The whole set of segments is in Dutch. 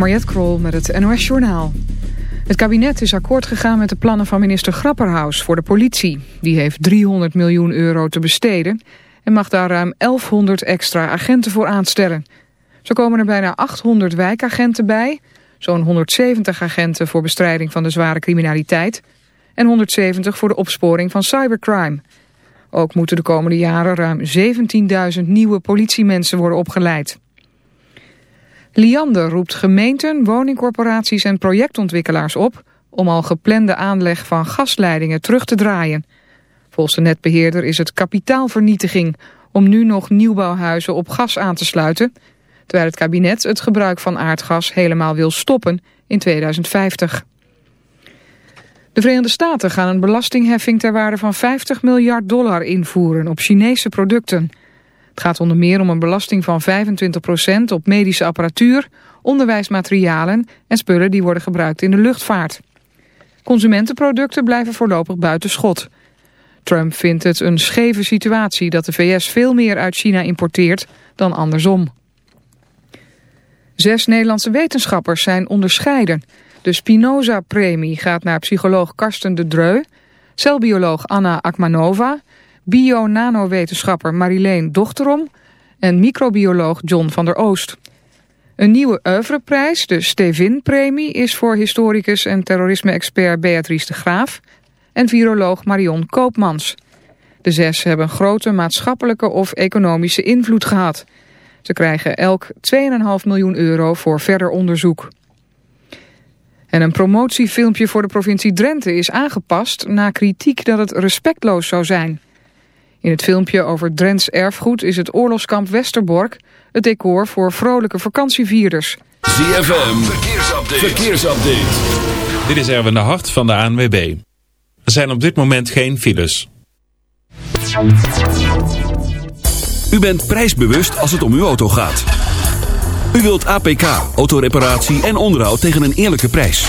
Mariette Krol met het NOS Journaal. Het kabinet is akkoord gegaan met de plannen van minister Grapperhaus voor de politie. Die heeft 300 miljoen euro te besteden en mag daar ruim 1100 extra agenten voor aanstellen. Zo komen er bijna 800 wijkagenten bij, zo'n 170 agenten voor bestrijding van de zware criminaliteit en 170 voor de opsporing van cybercrime. Ook moeten de komende jaren ruim 17.000 nieuwe politiemensen worden opgeleid. Liander roept gemeenten, woningcorporaties en projectontwikkelaars op... om al geplande aanleg van gasleidingen terug te draaien. Volgens de netbeheerder is het kapitaalvernietiging... om nu nog nieuwbouwhuizen op gas aan te sluiten... terwijl het kabinet het gebruik van aardgas helemaal wil stoppen in 2050. De Verenigde Staten gaan een belastingheffing ter waarde van 50 miljard dollar invoeren op Chinese producten... Het gaat onder meer om een belasting van 25% op medische apparatuur, onderwijsmaterialen en spullen die worden gebruikt in de luchtvaart. Consumentenproducten blijven voorlopig buiten schot. Trump vindt het een scheve situatie dat de VS veel meer uit China importeert dan andersom. Zes Nederlandse wetenschappers zijn onderscheiden. De Spinoza-premie gaat naar psycholoog Karsten de Dreu, celbioloog Anna Akmanova bio-nanowetenschapper Marileen Dochterom en microbioloog John van der Oost. Een nieuwe oeuvreprijs, de Stevin-premie, is voor historicus en terrorisme-expert Beatrice de Graaf en viroloog Marion Koopmans. De zes hebben grote maatschappelijke of economische invloed gehad. Ze krijgen elk 2,5 miljoen euro voor verder onderzoek. En een promotiefilmpje voor de provincie Drenthe is aangepast na kritiek dat het respectloos zou zijn. In het filmpje over Drents erfgoed is het oorlogskamp Westerbork het decor voor vrolijke vakantievierders. ZFM, verkeersupdate. verkeersupdate. Dit is Erwin de Hart van de ANWB. Er zijn op dit moment geen files. U bent prijsbewust als het om uw auto gaat. U wilt APK, autoreparatie en onderhoud tegen een eerlijke prijs.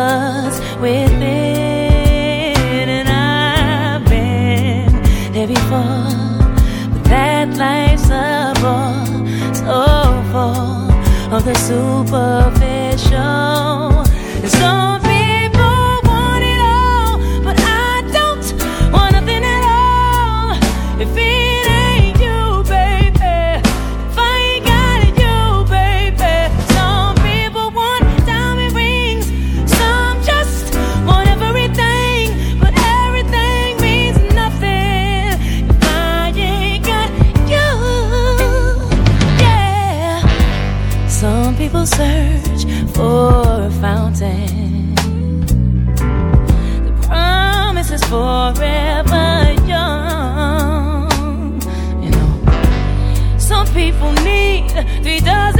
what's within, and I've been there before. But that life's a bore, so full of the superficial. And some if he doesn't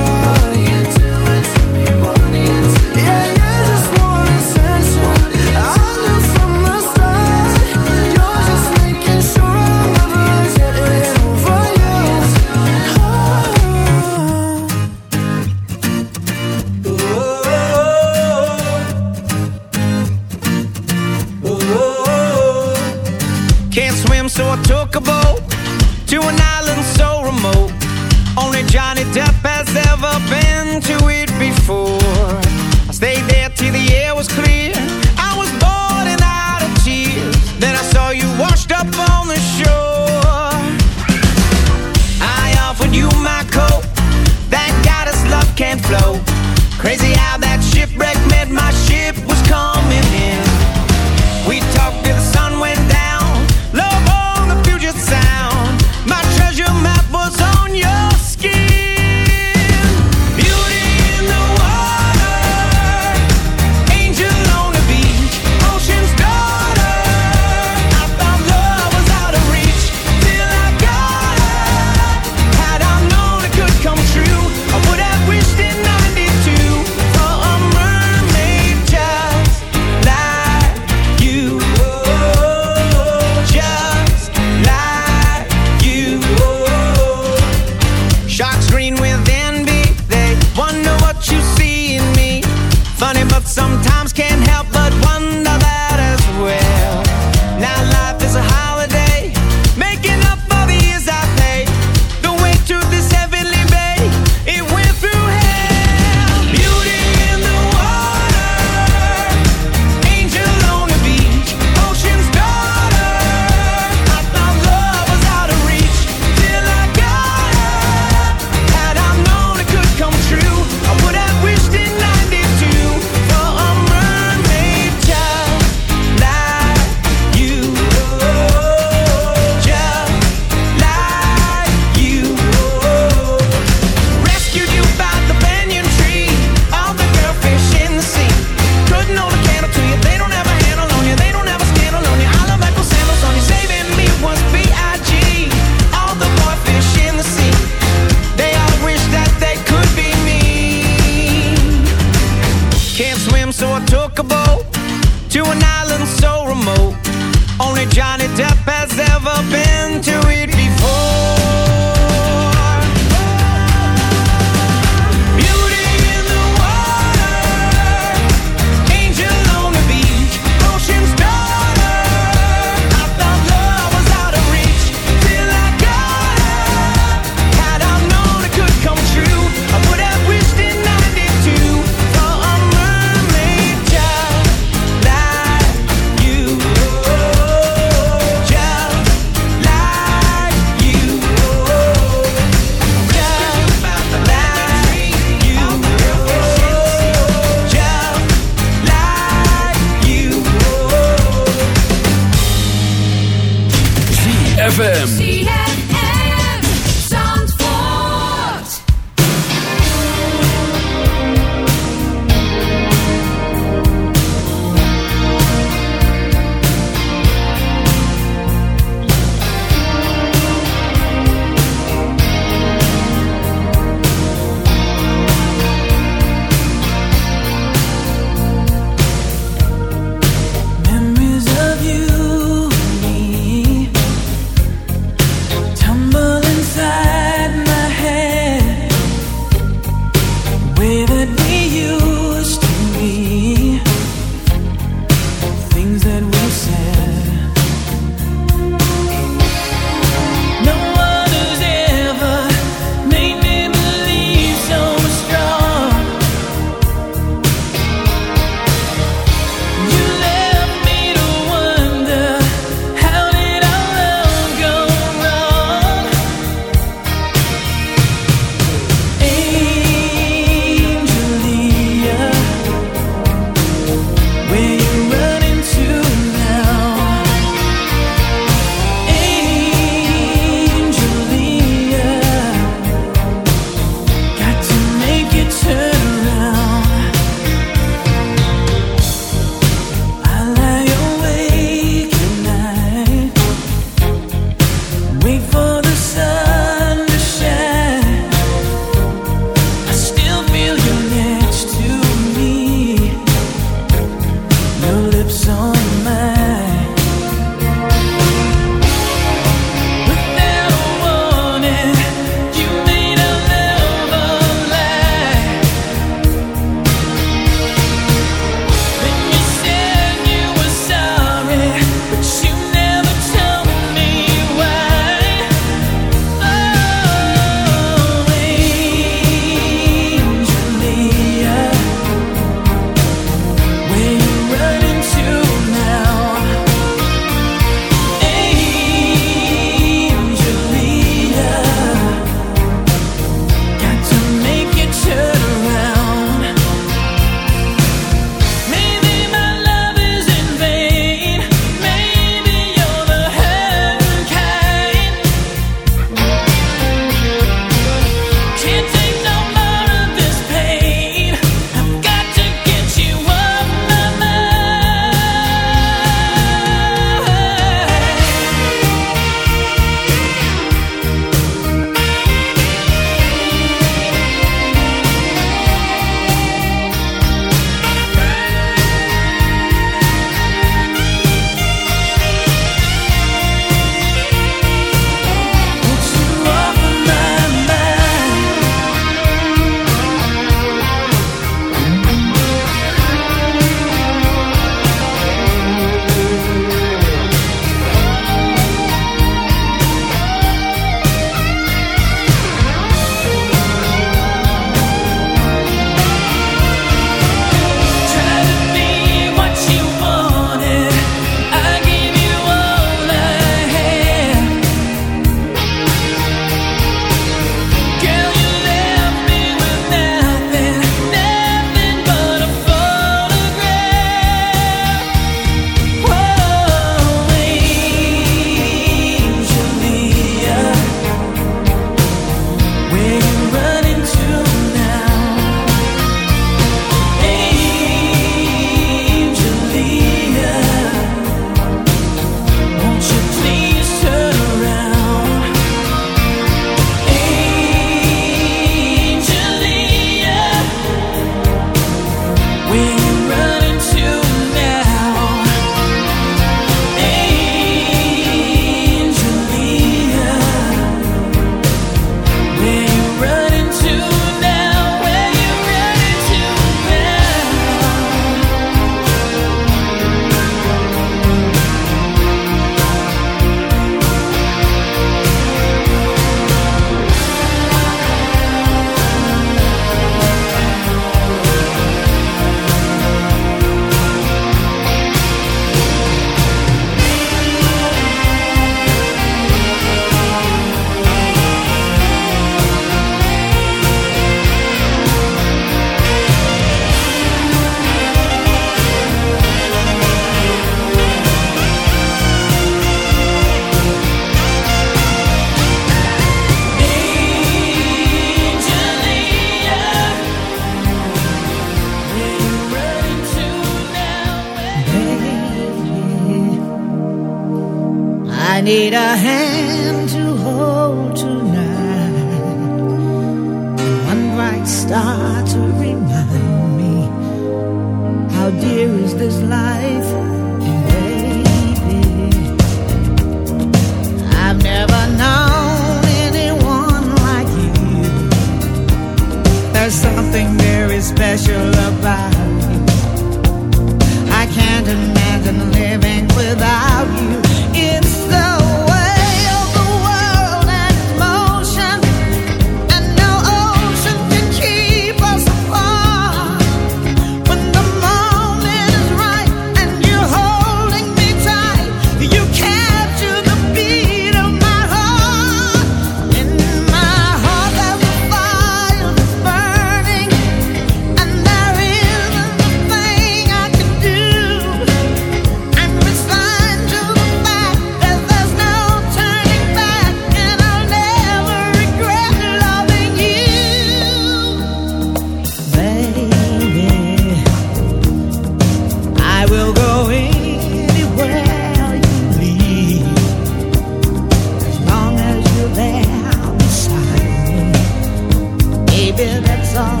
Baby, that's all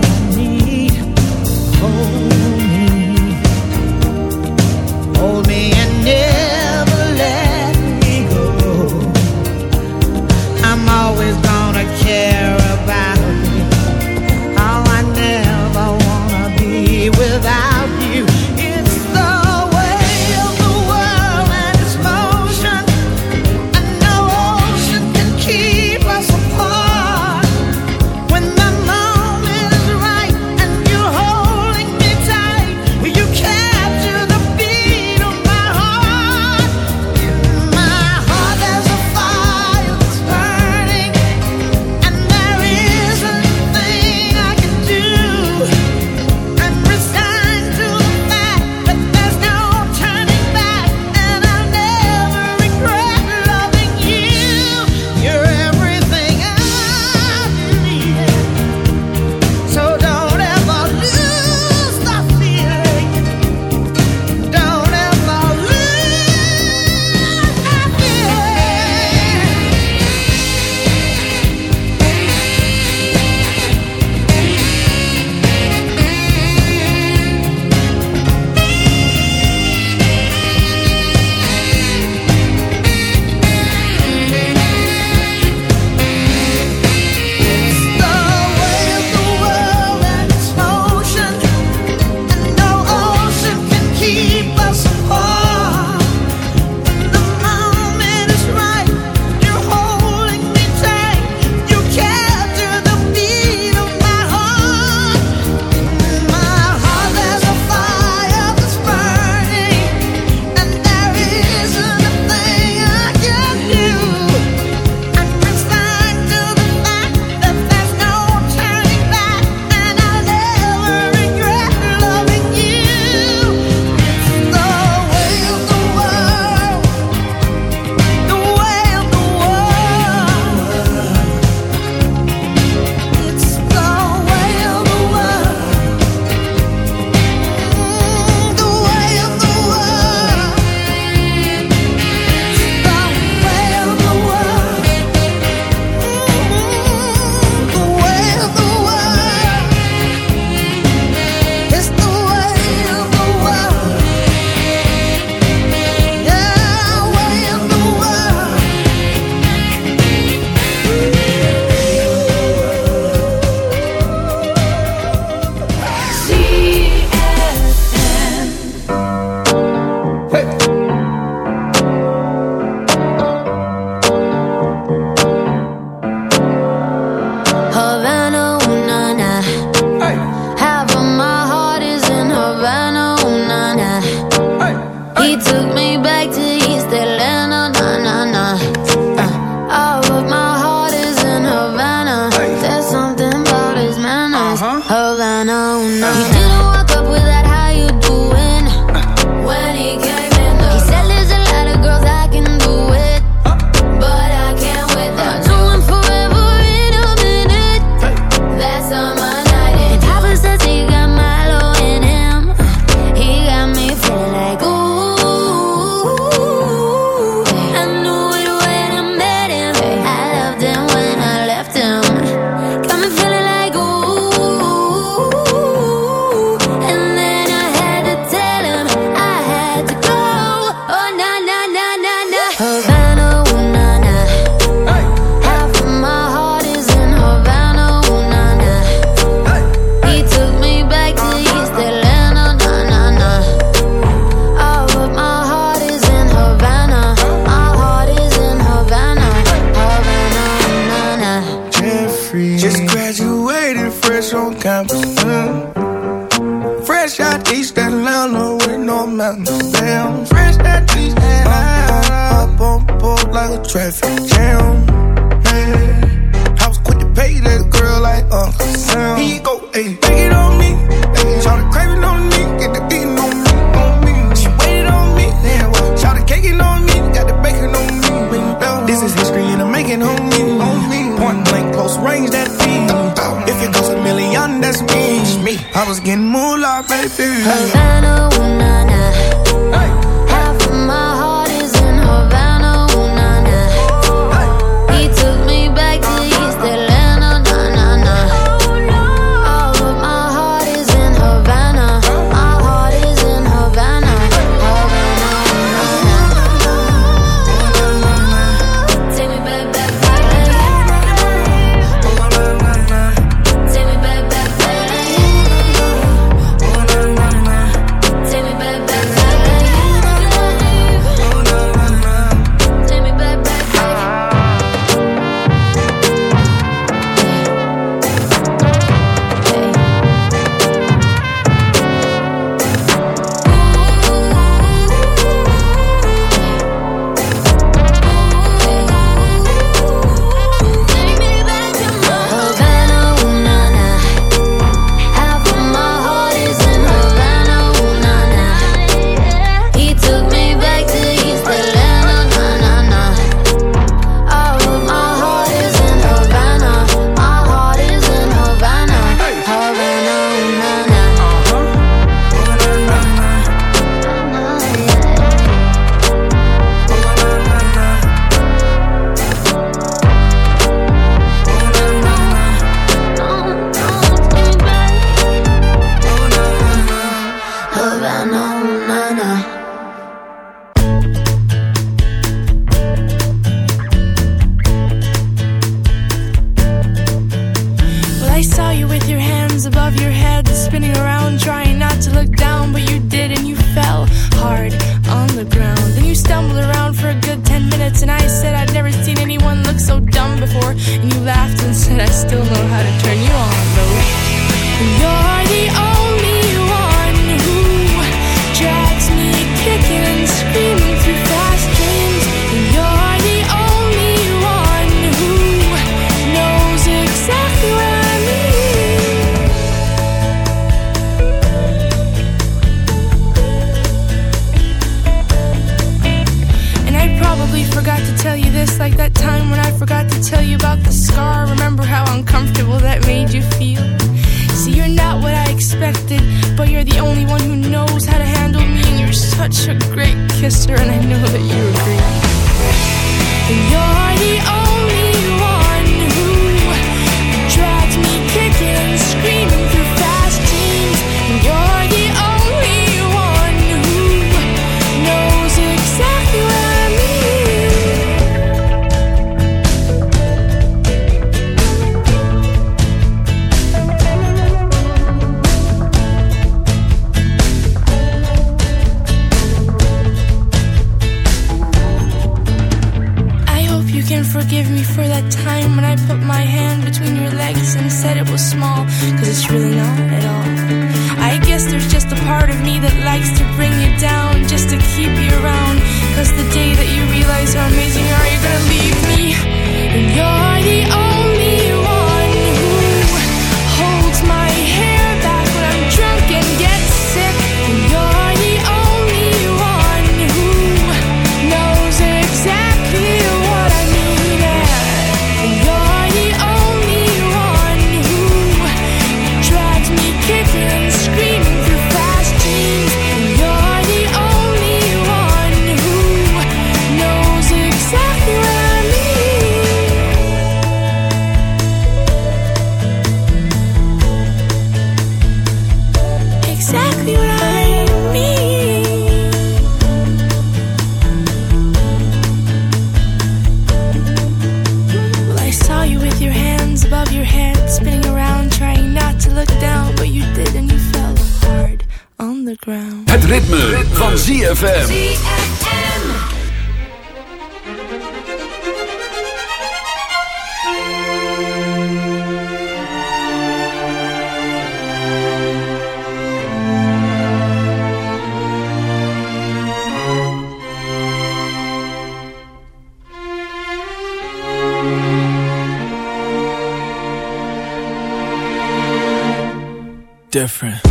different.